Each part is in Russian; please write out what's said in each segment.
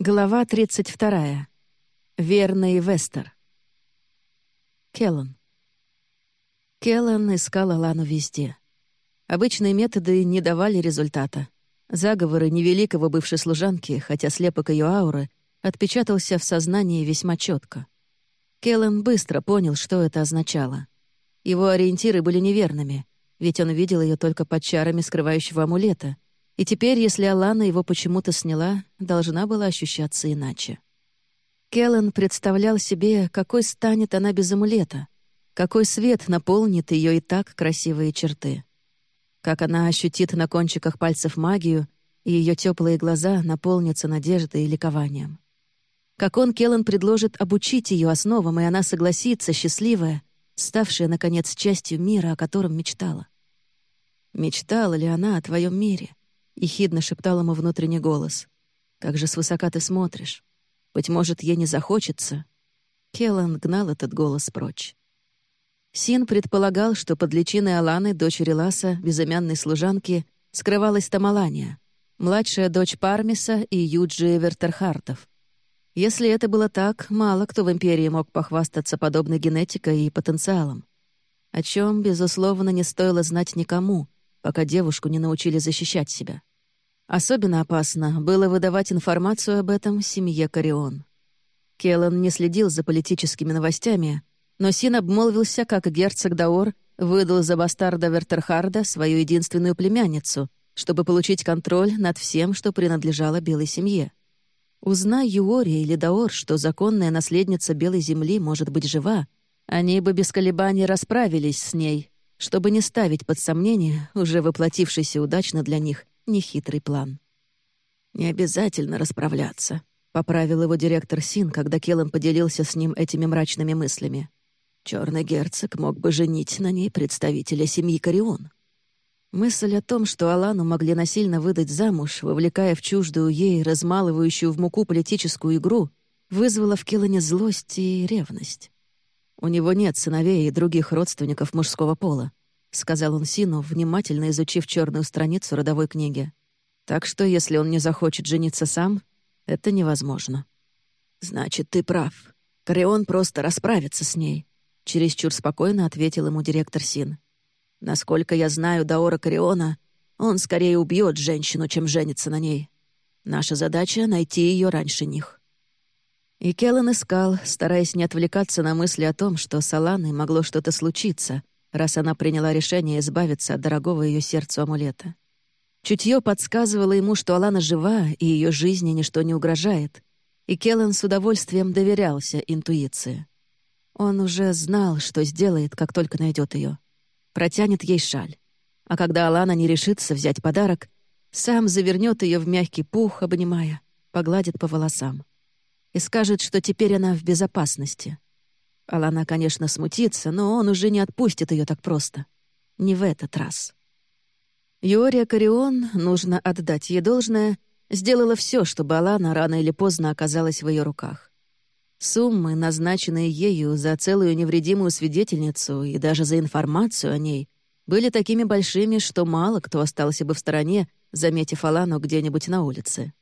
Глава 32. Верный Вестер. Келлан. Келлан искала Лану везде. Обычные методы не давали результата. Заговоры невеликого бывшей служанки, хотя слепок ее ауры, отпечатался в сознании весьма четко. Келлан быстро понял, что это означало. Его ориентиры были неверными, ведь он видел ее только под чарами скрывающего амулета — и теперь, если Алана его почему-то сняла, должна была ощущаться иначе. Келлен представлял себе, какой станет она без амулета, какой свет наполнит ее и так красивые черты. Как она ощутит на кончиках пальцев магию, и ее теплые глаза наполнятся надеждой и ликованием. Как он, Келлен, предложит обучить ее основам, и она согласится, счастливая, ставшая, наконец, частью мира, о котором мечтала. Мечтала ли она о твоем мире? — ехидно шептал ему внутренний голос. «Как же свысока ты смотришь? Быть может, ей не захочется?» Келлан гнал этот голос прочь. Син предполагал, что под личиной Аланы, дочери Ласа, безымянной служанки, скрывалась Тамалания, младшая дочь Пармиса и Юджи Вертерхартов. Если это было так, мало кто в Империи мог похвастаться подобной генетикой и потенциалом. О чем, безусловно, не стоило знать никому, пока девушку не научили защищать себя. Особенно опасно было выдавать информацию об этом семье Карион. Келлан не следил за политическими новостями, но Син обмолвился, как герцог Даор выдал за бастарда Вертерхарда свою единственную племянницу, чтобы получить контроль над всем, что принадлежало белой семье. Узнай Юори или Даор, что законная наследница Белой Земли может быть жива, они бы без колебаний расправились с ней, чтобы не ставить под сомнение уже воплотившийся удачно для них нехитрый план. «Не обязательно расправляться», — поправил его директор Син, когда Келлан поделился с ним этими мрачными мыслями. Черный герцог мог бы женить на ней представителя семьи Карион. Мысль о том, что Алану могли насильно выдать замуж, вовлекая в чуждую ей, размалывающую в муку политическую игру, вызвала в Келлане злость и ревность. У него нет сыновей и других родственников мужского пола. — сказал он Сину, внимательно изучив черную страницу родовой книги. «Так что, если он не захочет жениться сам, это невозможно». «Значит, ты прав. Кореон просто расправится с ней», — чересчур спокойно ответил ему директор Син. «Насколько я знаю Даора Кореона, он скорее убьет женщину, чем женится на ней. Наша задача — найти ее раньше них». И Келлан искал, стараясь не отвлекаться на мысли о том, что с Аланой могло что-то случиться — раз она приняла решение избавиться от дорогого ее сердцу амулета. Чутье подсказывало ему, что Алана жива, и ее жизни ничто не угрожает, и Келлен с удовольствием доверялся интуиции. Он уже знал, что сделает, как только найдет ее. Протянет ей шаль. А когда Алана не решится взять подарок, сам завернет ее в мягкий пух, обнимая, погладит по волосам. И скажет, что теперь она в безопасности — Алана, конечно, смутится, но он уже не отпустит ее так просто. Не в этот раз. Юория Карион, нужно отдать ей должное, сделала все, чтобы Алана рано или поздно оказалась в ее руках. Суммы, назначенные ею за целую невредимую свидетельницу и даже за информацию о ней, были такими большими, что мало кто остался бы в стороне, заметив Алану где-нибудь на улице.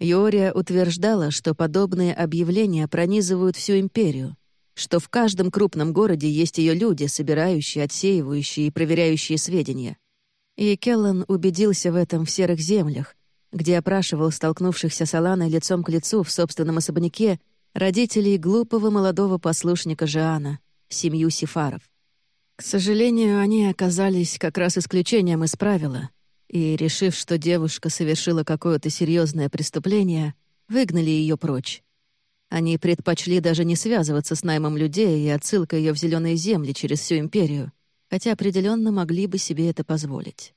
Юория утверждала, что подобные объявления пронизывают всю империю, что в каждом крупном городе есть ее люди, собирающие, отсеивающие и проверяющие сведения. И Келлан убедился в этом в серых землях, где опрашивал столкнувшихся с Аланой лицом к лицу в собственном особняке родителей глупого молодого послушника Жиана, семью Сифаров. К сожалению, они оказались как раз исключением из правила, и, решив, что девушка совершила какое-то серьезное преступление, выгнали ее прочь. Они предпочли даже не связываться с наймом людей и отсылкой ее в зеленые земли через всю империю, хотя определенно могли бы себе это позволить.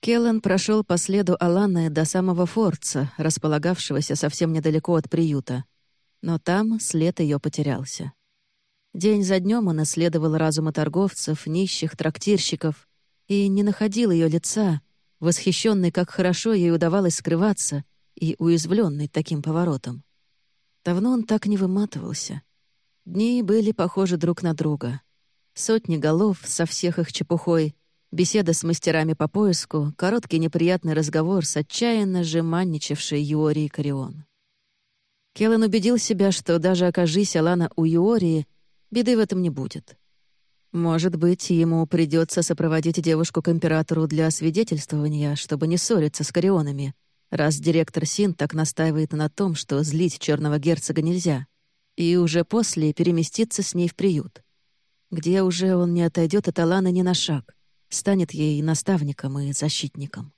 Келлен прошел по следу Аланы до самого форца, располагавшегося совсем недалеко от приюта. Но там след ее потерялся. День за днем он исследовал разумы торговцев, нищих, трактирщиков и не находил ее лица, восхищенный, как хорошо ей удавалось скрываться и уязвленный таким поворотом. Давно он так не выматывался. Дни были похожи друг на друга. Сотни голов со всех их чепухой, беседа с мастерами по поиску, короткий неприятный разговор с отчаянно жеманничавшей Юорией Карион. Келлен убедил себя, что даже окажись Алана у Юории, беды в этом не будет. Может быть, ему придется сопроводить девушку к императору для освидетельствования, чтобы не ссориться с Корионами, раз директор Син так настаивает на том, что злить черного герцога нельзя, и уже после переместиться с ней в приют, где уже он не отойдет от Аланы ни на шаг, станет ей наставником и защитником.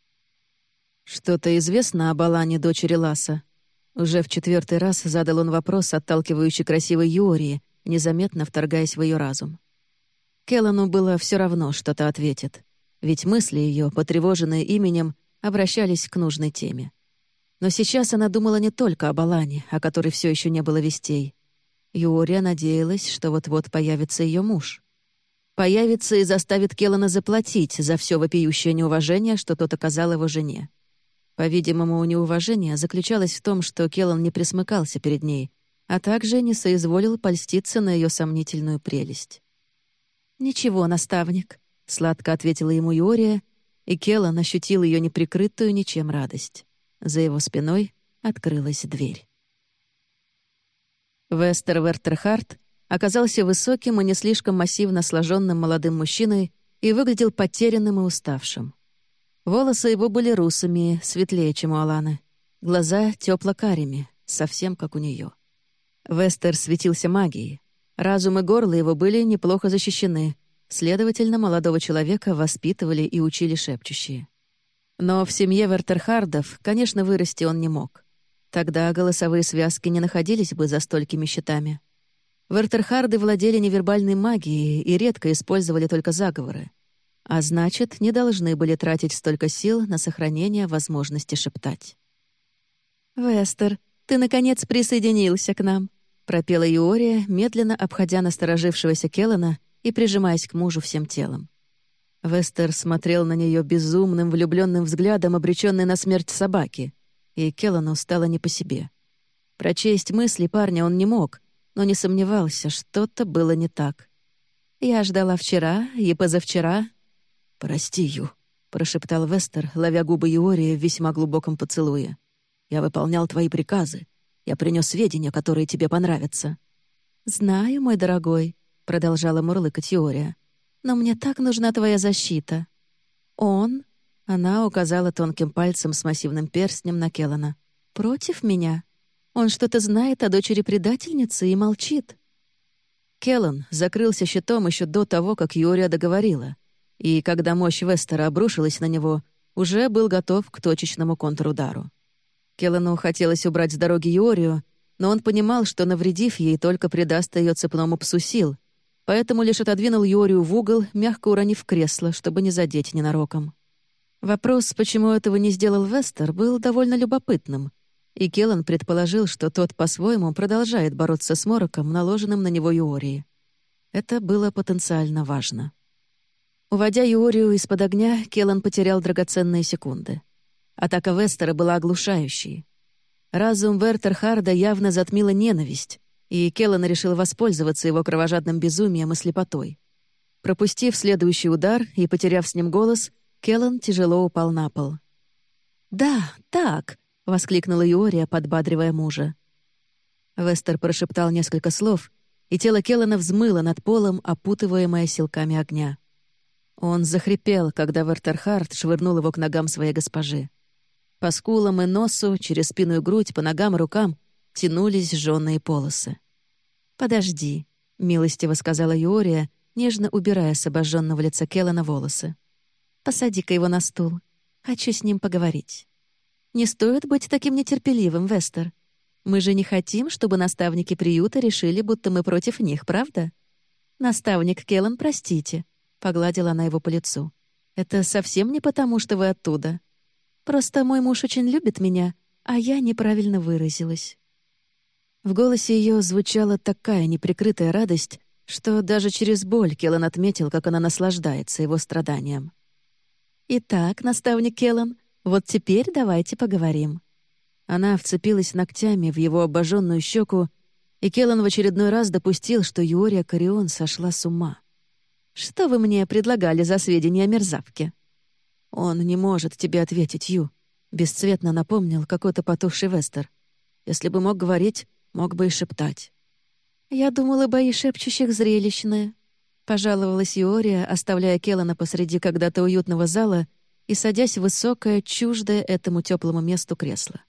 «Что-то известно об Алане, дочери Ласа?» Уже в четвертый раз задал он вопрос, отталкивающий красивой Юрии, незаметно вторгаясь в ее разум. Келлану было все равно, что-то ответит, ведь мысли ее, потревоженные именем, обращались к нужной теме. Но сейчас она думала не только об Алане, о которой все еще не было вестей. Юрия надеялась, что вот-вот появится ее муж. Появится и заставит Келлана заплатить за все вопиющее неуважение, что тот оказал его жене. По-видимому, неуважение заключалось в том, что Келлан не присмыкался перед ней, а также не соизволил польститься на ее сомнительную прелесть. «Ничего, наставник», — сладко ответила ему Юрия, и Келлан ощутил ее неприкрытую ничем радость. За его спиной открылась дверь. Вестер Вертерхарт оказался высоким и не слишком массивно сложенным молодым мужчиной и выглядел потерянным и уставшим. Волосы его были русыми, светлее, чем у Аланы. Глаза тепло-карими, совсем как у нее. Вестер светился магией. Разум и горло его были неплохо защищены. Следовательно, молодого человека воспитывали и учили шепчущие. Но в семье Вертерхардов, конечно, вырасти он не мог. Тогда голосовые связки не находились бы за столькими щитами. Вертерхарды владели невербальной магией и редко использовали только заговоры а значит, не должны были тратить столько сил на сохранение возможности шептать. «Вестер, ты, наконец, присоединился к нам», — пропела Юория, медленно обходя насторожившегося Келлана и прижимаясь к мужу всем телом. Вестер смотрел на нее безумным, влюбленным взглядом, обреченный на смерть собаки, и Келлану стало не по себе. Прочесть мысли парня он не мог, но не сомневался, что-то было не так. «Я ждала вчера и позавчера, «Прости, Ю», — прошептал Вестер, ловя губы Юория в весьма глубоком поцелуе. «Я выполнял твои приказы. Я принес сведения, которые тебе понравятся». «Знаю, мой дорогой», — продолжала мурлыкать Юория. «Но мне так нужна твоя защита». «Он?» — она указала тонким пальцем с массивным перстнем на Келлана. «Против меня? Он что-то знает о дочери предательницы и молчит». Келлан закрылся щитом еще до того, как Юрия договорила — и когда мощь Вестера обрушилась на него, уже был готов к точечному контрудару. Келлену хотелось убрать с дороги Юорию, но он понимал, что, навредив ей, только придаст ее цепному псу сил, поэтому лишь отодвинул Юорию в угол, мягко уронив кресло, чтобы не задеть ненароком. Вопрос, почему этого не сделал Вестер, был довольно любопытным, и Келлен предположил, что тот по-своему продолжает бороться с мороком, наложенным на него Юории. Это было потенциально важно. Уводя Юрию из-под огня, Келлан потерял драгоценные секунды. Атака Вестера была оглушающей. Разум Вертерхарда явно затмила ненависть, и Келлан решил воспользоваться его кровожадным безумием и слепотой. Пропустив следующий удар и потеряв с ним голос, Келлан тяжело упал на пол. «Да, так!» — воскликнула Юория, подбадривая мужа. Вестер прошептал несколько слов, и тело Келлана взмыло над полом, опутываемое силками огня. Он захрипел, когда Вертерхард швырнул его к ногам своей госпожи. По скулам и носу, через спину и грудь, по ногам и рукам тянулись жжёные полосы. «Подожди», — милостиво сказала Юория, нежно убирая с обожженного лица Келлана волосы. «Посади-ка его на стул. Хочу с ним поговорить. Не стоит быть таким нетерпеливым, Вестер. Мы же не хотим, чтобы наставники приюта решили, будто мы против них, правда? Наставник Келлан, простите, Погладила она его по лицу. «Это совсем не потому, что вы оттуда. Просто мой муж очень любит меня, а я неправильно выразилась». В голосе ее звучала такая неприкрытая радость, что даже через боль Келлан отметил, как она наслаждается его страданием. «Итак, наставник Келлан, вот теперь давайте поговорим». Она вцепилась ногтями в его обожженную щеку, и Келлан в очередной раз допустил, что Юория Карион сошла с ума. Что вы мне предлагали за сведения о мерзавке?» «Он не может тебе ответить, Ю», — бесцветно напомнил какой-то потухший Вестер. Если бы мог говорить, мог бы и шептать. «Я думала, бои шепчущих зрелищные», — пожаловалась Иория, оставляя Келлана посреди когда-то уютного зала и садясь в высокое, чуждое этому теплому месту кресло.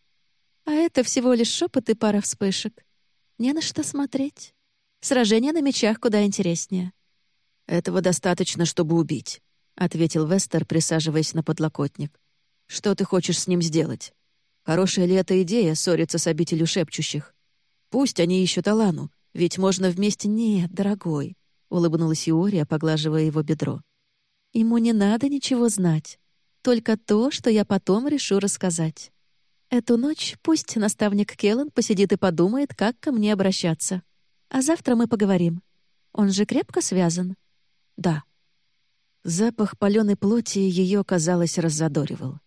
«А это всего лишь шепот и пара вспышек. Не на что смотреть. Сражение на мечах куда интереснее». «Этого достаточно, чтобы убить», — ответил Вестер, присаживаясь на подлокотник. «Что ты хочешь с ним сделать? Хорошая ли эта идея ссориться с обителью шепчущих? Пусть они ищут Алану, ведь можно вместе... Нет, дорогой», — улыбнулась Иория, поглаживая его бедро. «Ему не надо ничего знать. Только то, что я потом решу рассказать. Эту ночь пусть наставник Келлен посидит и подумает, как ко мне обращаться. А завтра мы поговорим. Он же крепко связан?» «Да». Запах паленой плоти ее, казалось, раззадоривал.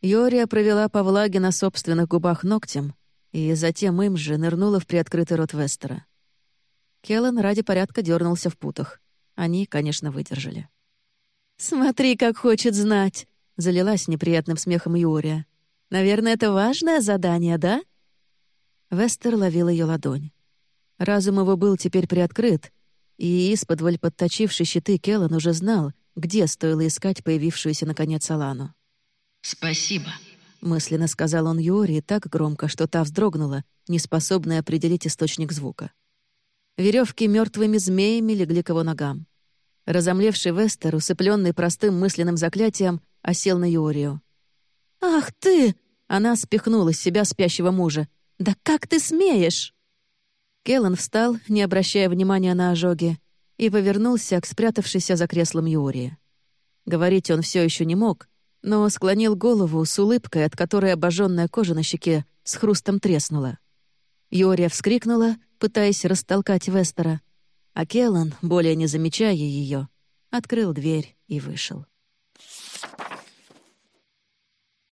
Йория провела по влаге на собственных губах ногтем и затем им же нырнула в приоткрытый рот Вестера. Келлен ради порядка дернулся в путах. Они, конечно, выдержали. «Смотри, как хочет знать!» — залилась неприятным смехом Юрия. «Наверное, это важное задание, да?» Вестер ловил ее ладонь. Разум его был теперь приоткрыт, и из-под подточившей щиты Келлан уже знал, где стоило искать появившуюся, наконец, Алану. «Спасибо», — мысленно сказал он Юрии так громко, что та вздрогнула, неспособная определить источник звука. Веревки мертвыми змеями легли к его ногам. Разомлевший Вестер, усыпленный простым мысленным заклятием, осел на Юрию. «Ах ты!» — она спихнула с себя спящего мужа. «Да как ты смеешь?» Келлан встал, не обращая внимания на ожоги, и повернулся к спрятавшейся за креслом Юрии. Говорить он все еще не мог, но склонил голову с улыбкой, от которой обожженная кожа на щеке с хрустом треснула. Йория вскрикнула, пытаясь растолкать Вестера, а Келлан, более не замечая ее, открыл дверь и вышел.